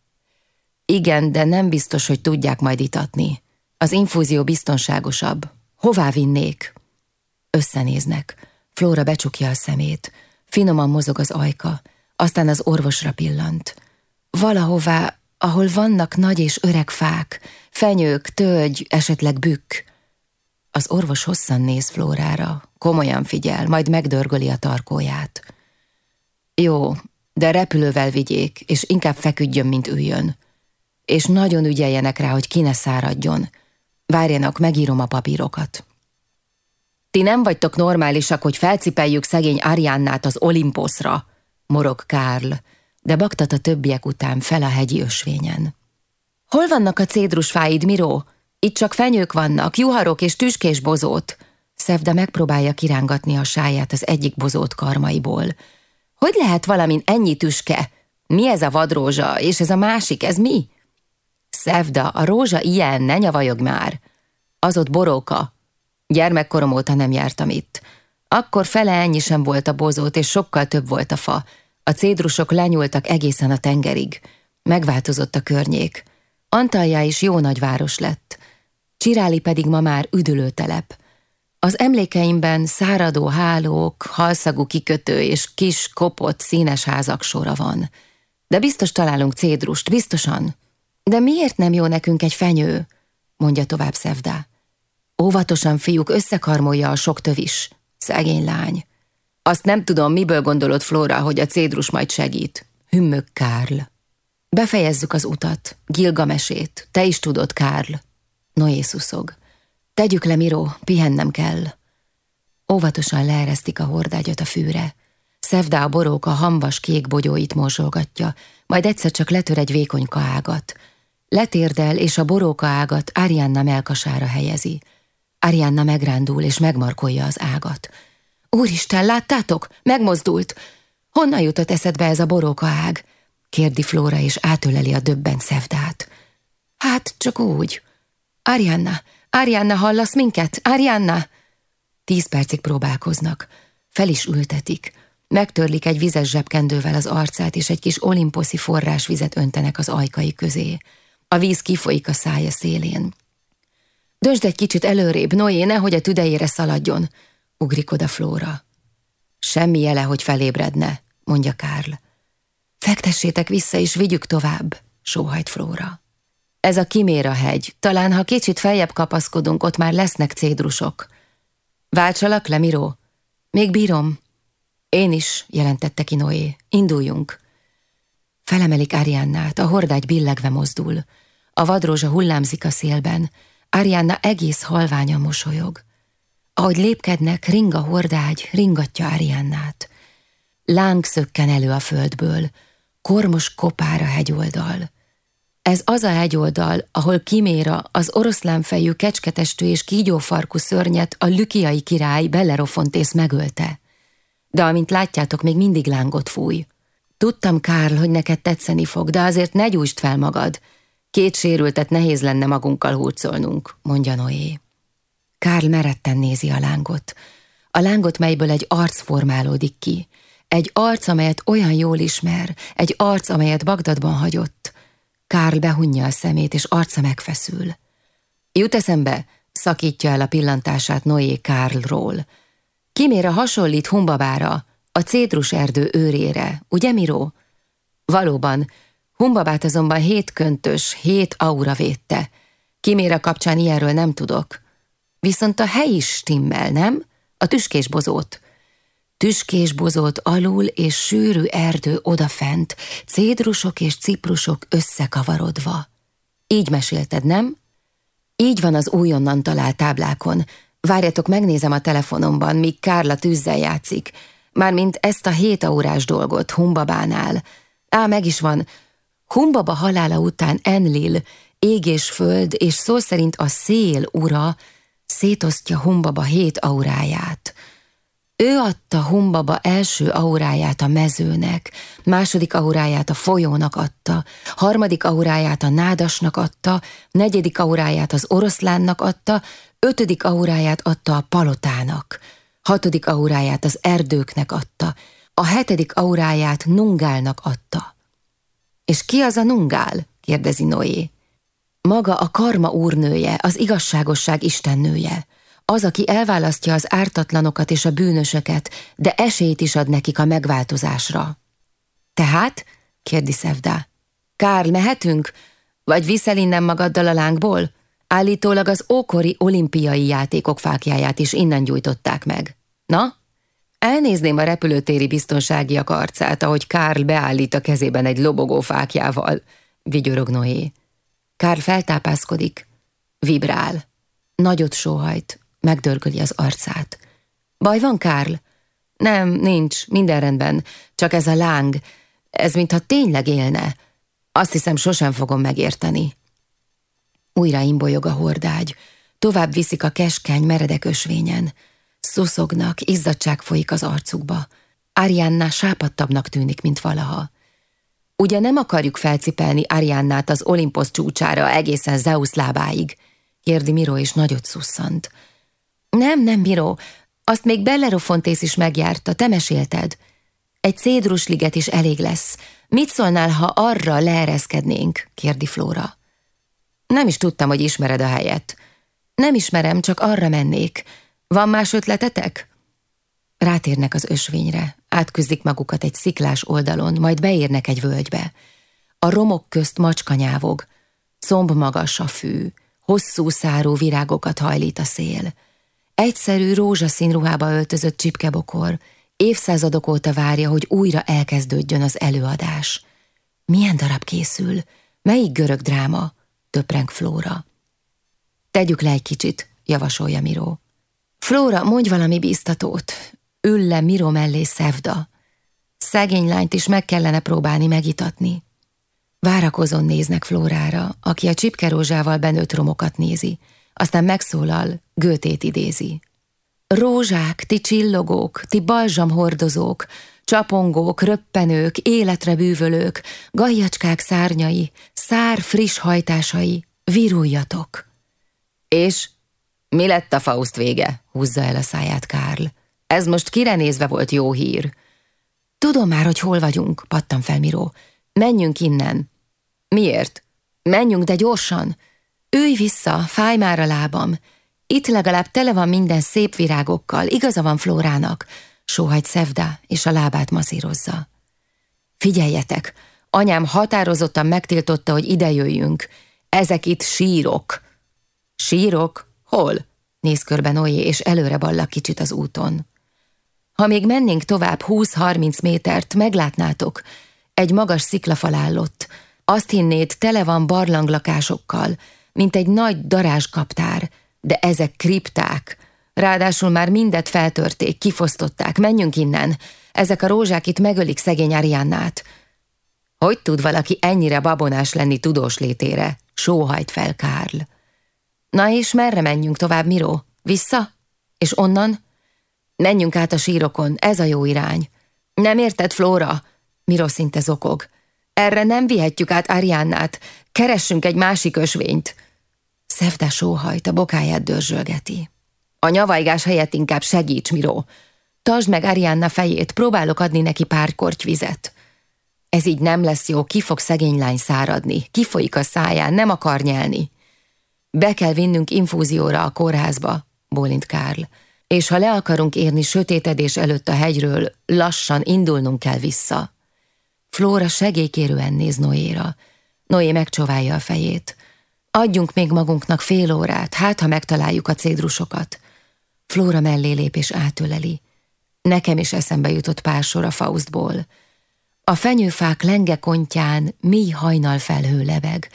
Igen, de nem biztos, hogy tudják majd itatni. Az infúzió biztonságosabb. Hová vinnék? Összenéznek. Flóra becsukja a szemét. Finoman mozog az ajka, aztán az orvosra pillant. Valahová, ahol vannak nagy és öreg fák, fenyők, tölgy, esetleg bükk. Az orvos hosszan néz Flórára, komolyan figyel, majd megdörgöli a tarkóját. Jó, de repülővel vigyék, és inkább feküdjön, mint üljön. És nagyon ügyeljenek rá, hogy ki ne száradjon. Várjanak, megírom a papírokat. Ti nem vagytok normálisak, hogy felcipeljük szegény Ariannát az Olimposzra, morog Kárl, de baktat a többiek után fel a hegyi ösvényen. Hol vannak a cédrusfáid, Miró? Itt csak fenyők vannak, juharok és tüskés bozót. Szevda megpróbálja kirángatni a sáját az egyik bozót karmaiból. Hogy lehet valamin ennyi tüske? Mi ez a vadrózsa, és ez a másik, ez mi? Szevda, a rózsa ilyen, ne nyavajog már. Az ott boróka, Gyermekkorom óta nem jártam itt. Akkor fele ennyi sem volt a bozót, és sokkal több volt a fa. A cédrusok lenyúltak egészen a tengerig. Megváltozott a környék. Antalja is jó nagyváros lett. Csiráli pedig ma már üdülőtelep. Az emlékeimben száradó hálók, halszagú kikötő és kis, kopott, színes házak sora van. De biztos találunk cédrust, biztosan. De miért nem jó nekünk egy fenyő? mondja tovább Szevdá. Óvatosan, fiúk, összekarmolja a sok tövis. Szegény lány. Azt nem tudom, miből gondolod, Flora, hogy a cédrus majd segít. Hümmög Kárl. Befejezzük az utat, Gilgamesét. Te is tudod, Kárl. Noé szuszog. Tegyük le, Miró, pihennem kell. Óvatosan leeresztik a hordágyat a fűre. Szevdá a boróka hamvas kék bogyóit morzsolgatja, majd egyszer csak letör egy vékonyka ágat. Letérdel, és a boróka ágat Arianna melkasára helyezi. Arianna megrándul és megmarkolja az ágat. Úristen, láttátok? Megmozdult! Honnan jutott eszedbe ez a boróka ág? kérdi Flóra, és átöleli a döbben szevdát. Hát, csak úgy. Arianna, Arianna, hallasz minket? Arianna! Tíz percig próbálkoznak. Fel is ültetik. Megtörlik egy vizes zsebkendővel az arcát, és egy kis olimposzi forrásvizet öntenek az ajkai közé. A víz kifolyik a szája szélén. Dösd egy kicsit előrébb, Noé, nehogy a tüdejére szaladjon, ugrik oda Flóra. Semmi jele, hogy felébredne, mondja Kárl. Fektessétek vissza és vigyük tovább, sóhajt Flóra. Ez a Kiméra hegy, talán ha kicsit feljebb kapaszkodunk, ott már lesznek cédrusok. Váltsalak le, Miró? Még bírom. Én is, jelentette ki Noé. Induljunk. Felemelik Ariannát, a hordágy billegve mozdul. A vadrózsa hullámzik a szélben. Arianna egész halványan mosolyog. Ahogy lépkednek, ring a hordágy, ringatja Ariannát. Láng szökken elő a földből, kormos kopára hegyoldal. Ez az a hegyoldal, ahol Kiméra, az oroszlánfejű, kecsketestű és kígyófarkú szörnyet a lükiai király Bellerofontész megölte. De amint látjátok, még mindig lángot fúj. Tudtam, Kárl, hogy neked tetszeni fog, de azért ne gyújtsd fel magad. Két sérültet nehéz lenne magunkkal hurcolnunk, mondja Noé. Kárl meretten nézi a lángot. A lángot, melyből egy arc formálódik ki. Egy arc, amelyet olyan jól ismer, egy arc, amelyet Bagdadban hagyott. Kárl behunja a szemét, és arca megfeszül. Jut eszembe, szakítja el a pillantását Noé Kárlról. Kimére hasonlít Humbabára, a cédrus erdő őrére, ugye Miró? Valóban, Humbabát azonban hét köntös, hét aura védte. Kimére kapcsán ilyenről nem tudok. Viszont a hely is stimmel, nem? A tüskésbozót. Tüskésbozót alul és sűrű erdő odafent, cédrusok és ciprusok összekavarodva. Így mesélted, nem? Így van az újonnan talált táblákon. Várjatok, megnézem a telefonomban, míg Kárla tűzzel játszik. Mármint ezt a hét órás dolgot Humbabánál. Á, meg is van. Humbaba halála után Enlil, ég és föld, és szó szerint a szél ura szétosztja Humbaba hét auráját. Ő adta Humbaba első auráját a mezőnek, második auráját a folyónak adta, harmadik auráját a nádasnak adta, negyedik auráját az oroszlánnak adta, ötödik auráját adta a palotának, hatodik auráját az erdőknek adta, a hetedik auráját Nungálnak adta. És ki az a Nungál? kérdezi Noé. Maga a karma úrnője, az igazságosság istennője. Az, aki elválasztja az ártatlanokat és a bűnösöket, de esélyt is ad nekik a megváltozásra. Tehát? kérdi Szevda. Kár, mehetünk? Vagy viszel innen magaddal a lángból? Állítólag az ókori olimpiai játékok fákjáját is innen gyújtották meg. Na? Elnézném a repülőtéri biztonságiak arcát, ahogy Kárl beállít a kezében egy lobogó fákjával, vigyorog Noé. Kárl feltápászkodik, vibrál, nagyot sóhajt, megdörgöli az arcát. Baj van, Kárl? Nem, nincs, minden rendben, csak ez a láng, ez mintha tényleg élne. Azt hiszem, sosem fogom megérteni. Újra imbolyog a hordágy, tovább viszik a keskeny, meredek ösvényen. Szuszognak, izzadság folyik az arcukba. Arianna sápadtabbnak tűnik, mint valaha. Ugye nem akarjuk felcipelni Ariannát az Olimposz csúcsára egészen Zeus lábáig? Kérdi Miro, és nagyot szusszant. Nem, nem, Miro, azt még Bellerofontész is megjárta, te mesélted. Egy cédrusliget is elég lesz. Mit szólnál, ha arra leereszkednénk? kérdi Flóra. Nem is tudtam, hogy ismered a helyet. Nem ismerem, csak arra mennék. Van más ötletetek? Rátérnek az ösvényre, átküzdik magukat egy sziklás oldalon, majd beérnek egy völgybe. A romok közt macska nyávog, comb magas a fű, hosszú szárú virágokat hajlít a szél. Egyszerű rózsaszín ruhába öltözött csipkebokor, évszázadok óta várja, hogy újra elkezdődjön az előadás. Milyen darab készül? Melyik görög dráma? Töpreng Flóra. Tegyük le egy kicsit, javasolja Miró. Flóra, mondj valami bíztatót. Ül le Miró mellé Szevda. Szegény lányt is meg kellene próbálni megitatni. Várakozon néznek Flórára, aki a csipkerózsával benőtt romokat nézi, aztán megszólal, Götét idézi. Rózsák, ti csillogók, ti balzsamhordozók, csapongók, röppenők, életre bűvölők, gajjacskák szárnyai, szár friss hajtásai, viruljatok. És mi lett a Faust vége? húzza el a száját Kárl. Ez most kire nézve volt jó hír. Tudom már, hogy hol vagyunk, pattam fel Miró. Menjünk innen. Miért? Menjünk, de gyorsan. Ülj vissza, fáj már a lábam. Itt legalább tele van minden szép virágokkal, igaza van Flórának, sóhajt Szevda, és a lábát mazírozza. Figyeljetek, anyám határozottan megtiltotta, hogy ide jöjjünk. Ezek itt sírok. Sírok? Hol? Néz körbe Noé, és előre balla kicsit az úton. Ha még mennénk tovább 20-30 métert, meglátnátok, egy magas sziklafal állott. Azt hinnéd, tele van barlanglakásokkal, mint egy nagy darázskaptár, de ezek kripták. Ráadásul már mindet feltörték, kifosztották, menjünk innen. Ezek a rózsák itt megölik szegény Ariannát. Hogy tud valaki ennyire babonás lenni tudós létére? Sóhajt fel Kárl. Na és merre menjünk tovább, Miró? Vissza? És onnan? Menjünk át a sírokon, ez a jó irány. Nem érted, Flóra? Miró szinte zokog. Erre nem vihetjük át Ariannát, keressünk egy másik ösvényt. Szevda sóhajt, a bokáját dörzsölgeti. A nyavajgás helyett inkább segíts, Miró. Tasd meg Arianna fejét, próbálok adni neki pár korty vizet. Ez így nem lesz jó, ki fog szegény lány száradni, kifolyik a száján, nem akar nyelni. Be kell vinnünk infúzióra a kórházba, bólint Kárl, és ha le akarunk érni sötétedés előtt a hegyről, lassan indulnunk kell vissza. Flóra segélykérően néz Noéra. Noé megcsóválja a fejét. Adjunk még magunknak fél órát, hát ha megtaláljuk a cédrusokat. Flóra mellé lép és átöleli. Nekem is eszembe jutott pár sor a Faustból. A fenyőfák lenge kontján mély hajnal felhő lebeg.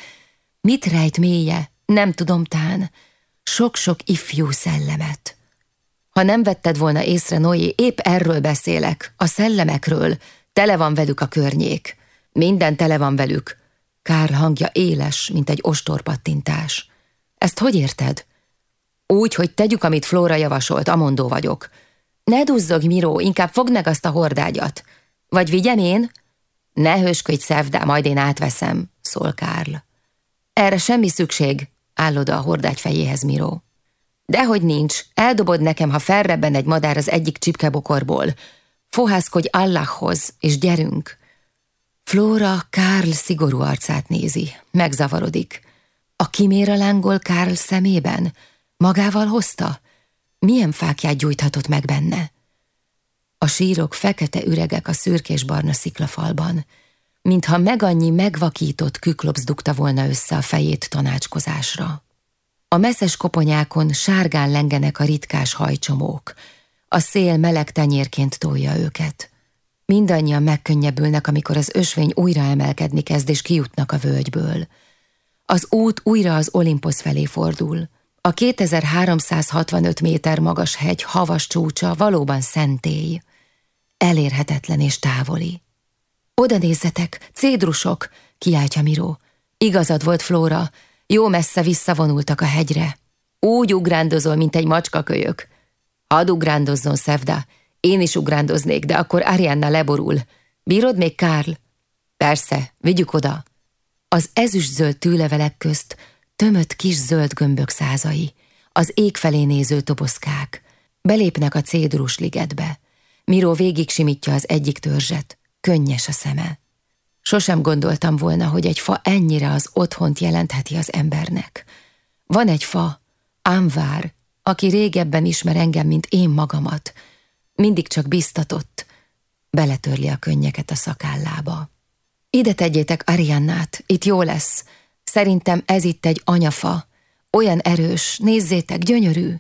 Mit rejt mélye? Nem tudom tán. Sok-sok ifjú szellemet. Ha nem vetted volna észre, Noé, épp erről beszélek, a szellemekről. Tele van velük a környék. Minden tele van velük. Kár hangja éles, mint egy ostorpattintás. Ezt hogy érted? Úgy, hogy tegyük, amit Flóra javasolt, amondó vagyok. Ne duzzog, Miró, inkább fogd meg azt a hordágyat. Vagy vigyem én? Ne hősködj, Szevdá, majd én átveszem, szól Kárl. Erre semmi szükség, áll oda a hordágy fejéhez Miró. Dehogy nincs, eldobod nekem, ha felrebben egy madár az egyik csipkebokorból. Fohászkodj Allahhoz, és gyerünk. Flóra Kárl szigorú arcát nézi, megzavarodik. A kiméra lángol Kárl szemében? Magával hozta? Milyen fákját gyújthatott meg benne? A sírok fekete üregek a szürkés-barna sziklafalban, mintha megannyi megvakított küklopsz dugta volna össze a fejét tanácskozásra. A messzes koponyákon sárgán lengenek a ritkás hajcsomók, a szél meleg tenyérként tolja őket. Mindannyian megkönnyebbülnek, amikor az ösvény újra emelkedni kezd és kijutnak a völgyből. Az út újra az Olimposz felé fordul. A 2365 méter magas hegy havas csúcsa valóban szentély. Elérhetetlen és távoli. Oda nézzetek, cédrusok, kiáltja Miró. Igazad volt, Flóra, jó messze visszavonultak a hegyre. Úgy ugrándozol, mint egy macskakölyök. Hadd ugrándozzon, Szevda, én is ugrándoznék, de akkor Arianna leborul. Bírod még, Kárl? Persze, vigyük oda. Az ezüstzöld tűlevelek közt tömött kis zöld gömbök százai, az ég felé néző toboszkák. Belépnek a cédrus ligetbe. Miró végig simítja az egyik törzset. Könnyes a szeme. Sosem gondoltam volna, hogy egy fa ennyire az otthont jelentheti az embernek. Van egy fa, Ámvár, aki régebben ismer engem, mint én magamat, mindig csak biztatott, beletörli a könnyeket a szakállába. Ide tegyétek Ariannát, itt jó lesz. Szerintem ez itt egy anyafa, olyan erős, nézzétek, gyönyörű.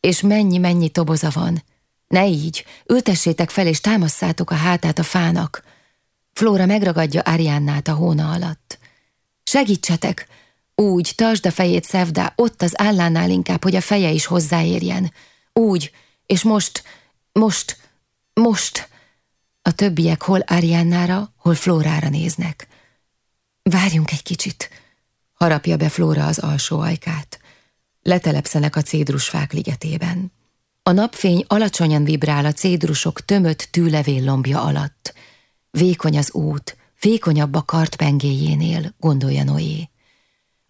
És mennyi-mennyi toboza van. Ne így, ültessétek fel és támasszátok a hátát a fának. Flóra megragadja Ariannát a hóna alatt. Segítsetek! Úgy, tasd a fejét Szevdá, ott az állánál inkább, hogy a feje is hozzáérjen. Úgy, és most most, most. A többiek hol Ariannára, hol Flórára néznek. Várjunk egy kicsit, harapja be Flóra az alsó ajkát. Letelepszenek a cédrusfák ligetében. A napfény alacsonyan vibrál a cédrusok tömött tűlevél lombja alatt. Vékony az út, vékonyabb a kart pengéjénél, gondolja Noé.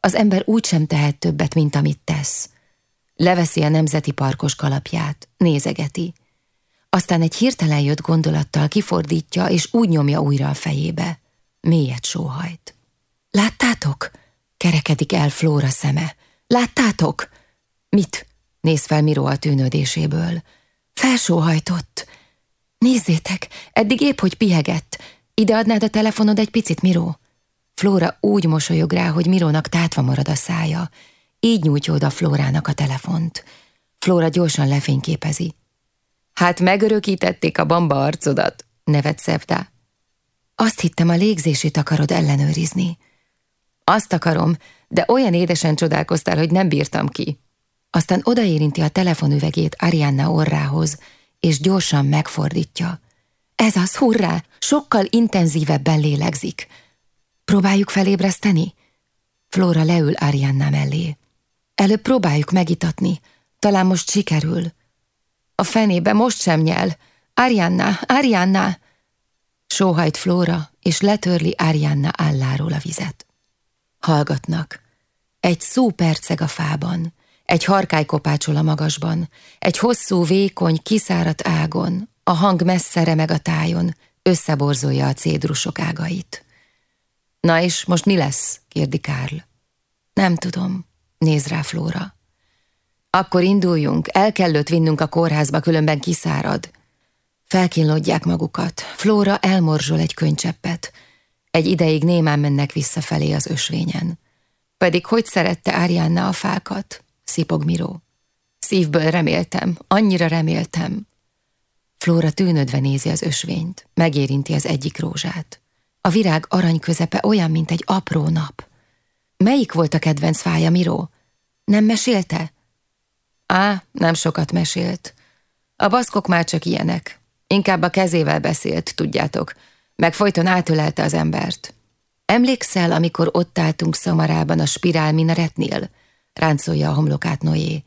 Az ember úgy sem tehet többet, mint amit tesz. Leveszi a nemzeti parkos kalapját, nézegeti. Aztán egy hirtelen jött gondolattal kifordítja, és úgy nyomja újra a fejébe. Mélyet sóhajt. Láttátok? Kerekedik el Flóra szeme. Láttátok? Mit? Néz fel Miró a tűnődéséből. Felsóhajtott. Nézzétek, eddig épp, hogy pihegett. Ide adnád a telefonod egy picit, Miró? Flóra úgy mosolyog rá, hogy Mirónak tátva marad a szája. Így nyújtja oda Flórának a telefont. Flóra gyorsan lefényképezi. Hát megörökítették a bamba arcodat, nevet Szepta. Azt hittem, a légzését akarod ellenőrizni. Azt akarom, de olyan édesen csodálkoztál, hogy nem bírtam ki. Aztán odaérinti a telefonüvegét Arianna orrához, és gyorsan megfordítja. Ez az, hurrá, sokkal intenzívebben lélegzik. Próbáljuk felébreszteni? Flora leül Arianna mellé. Előbb próbáljuk megitatni, talán most sikerül. A fenébe most sem nyel. Arianna, Arianna! Sóhajt Flóra, és letörli Arianna álláról a vizet. Hallgatnak. Egy szó perceg a fában, egy harkály kopácsol a magasban, egy hosszú, vékony, kiszáradt ágon, a hang messze remeg a tájon, összeborzolja a cédrusok ágait. Na és most mi lesz? kérdi Kárl. Nem tudom, néz rá Flóra. Akkor induljunk, el kellett vinnünk a kórházba, különben kiszárad. Felkínlódják magukat. Flóra elmorzsol egy könycseppet. Egy ideig némán mennek visszafelé az ösvényen. Pedig hogy szerette Árjánna a fákat? Szipog Miró. Szívből reméltem, annyira reméltem. Flóra tűnödve nézi az ösvényt, megérinti az egyik rózsát. A virág arany közepe olyan, mint egy apró nap. Melyik volt a kedvenc fája, Miró? Nem mesélte? Á, nem sokat mesélt. A baszkok már csak ilyenek. Inkább a kezével beszélt, tudjátok, meg folyton átölelte az embert. Emlékszel, amikor ott álltunk szamarában a spirál minaretnél? Ráncolja a homlokát Noé.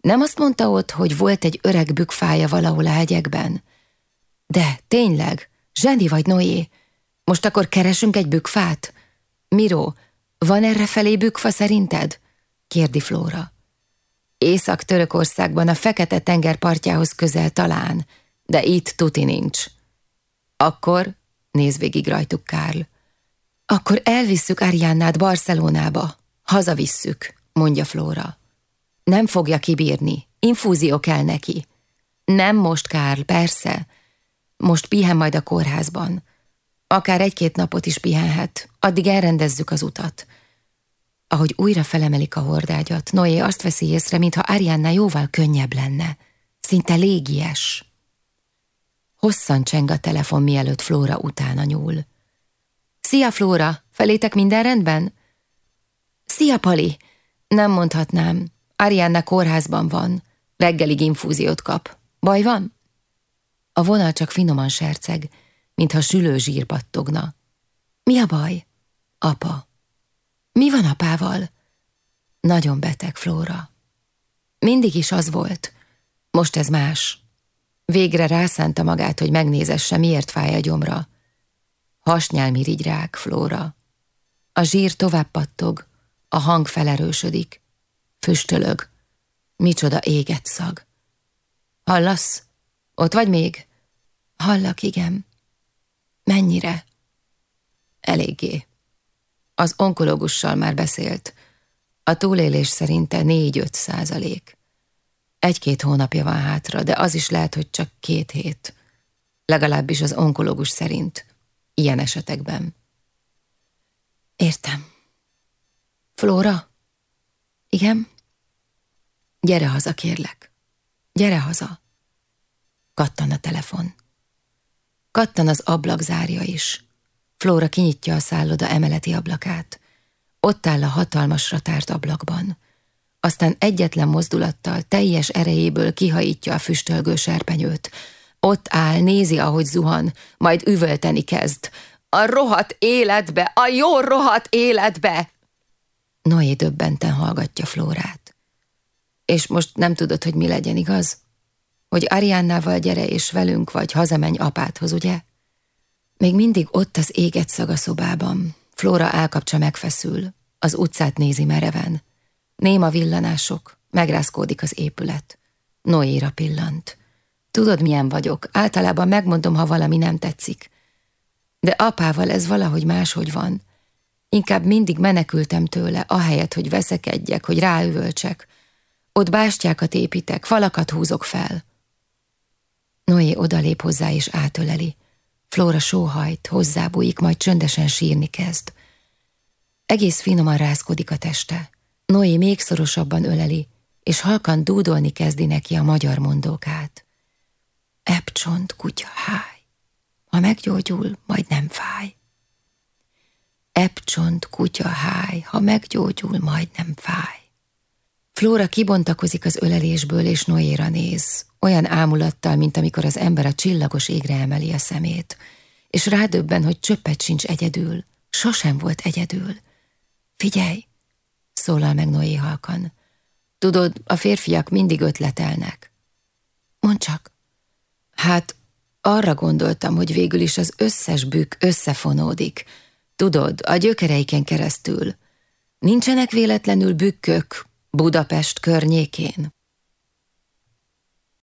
Nem azt mondta ott, hogy volt egy öreg bükfája valahol a hegyekben? De, tényleg, zseni vagy Noé. Most akkor keresünk egy bükfát? Miró, van erre felé bükfa szerinted? kérdi Flóra. Észak-Törökországban a Fekete tenger partjához közel talán, de itt tuti nincs. Akkor, néz végig rajtuk Kárl, akkor elvisszük Ariannát Barcelonába, hazavisszük, mondja Flóra. Nem fogja kibírni, infúzió kell neki. Nem most, Kárl, persze. Most pihen majd a kórházban. Akár egy-két napot is pihenhet, addig elrendezzük az utat. Ahogy újra felemelik a hordágyat, Noé azt veszi észre, mintha Arianna jóval könnyebb lenne. Szinte légies. Hosszan cseng a telefon, mielőtt Flóra utána nyúl. Szia, Flóra! Felétek minden rendben? Szia, Pali! Nem mondhatnám. Arianna kórházban van. Reggelig infúziót kap. Baj van? A vonal csak finoman serceg, mintha sülő zsír pattogna. Mi a baj? Apa. Mi van apával? Nagyon beteg, Flóra. Mindig is az volt. Most ez más. Végre rászánta magát, hogy megnézesse, miért fáj a gyomra. Hasnyálmirigyrák, Flóra. A zsír tovább pattog, a hang felerősödik. Füstölög. Micsoda éget szag. Hallasz? Ott vagy még? Hallak, igen. Mennyire? Eléggé. Az onkológussal már beszélt. A túlélés szerinte négy-öt százalék. Egy-két hónapja van hátra, de az is lehet, hogy csak két hét. Legalábbis az onkológus szerint. Ilyen esetekben. Értem. Flóra? Igen? Gyere haza, kérlek. Gyere haza. Kattan a telefon. Kattan az ablak zárja is. Flóra kinyitja a szálloda emeleti ablakát. Ott áll a hatalmasra tárt ablakban. Aztán egyetlen mozdulattal, teljes erejéből kihajítja a füstölgő serpenyőt. Ott áll, nézi, ahogy zuhan, majd üvölteni kezd. A rohat életbe, a jó rohat életbe! Noé döbbenten hallgatja Flórát. És most nem tudod, hogy mi legyen, igaz? Hogy Ariannával gyere és velünk, vagy hazamenj apádhoz, ugye? Még mindig ott az éget szaga szobában. Flóra elkapcsa megfeszül, az utcát nézi mereven. Néma villanások, megrázkódik az épület. Noéra pillant. Tudod, milyen vagyok, általában megmondom, ha valami nem tetszik. De apával ez valahogy máshogy van. Inkább mindig menekültem tőle, ahelyett, hogy veszekedjek, hogy ráüvölcsek. Ott bástyákat építek, falakat húzok fel. Noé odalép hozzá és átöleli. Flóra sóhajt, hozzábújik, majd csöndesen sírni kezd. Egész finoman rázkodik a teste. Noé még szorosabban öleli, és halkan dúdolni kezdi neki a magyar mondókát. Epcsont kutya háj, ha meggyógyul, majd nem fáj. Epcsont kutya háj, ha meggyógyul, majd nem fáj. Flóra kibontakozik az ölelésből, és Noéra néz, olyan ámulattal, mint amikor az ember a csillagos égre emeli a szemét, és rádöbben, hogy csöppet sincs egyedül, sosem volt egyedül. Figyelj, szólal meg Noé halkan. Tudod, a férfiak mindig ötletelnek. Mondd csak. Hát, arra gondoltam, hogy végül is az összes bükk összefonódik. Tudod, a gyökereiken keresztül. Nincsenek véletlenül bükkök Budapest környékén?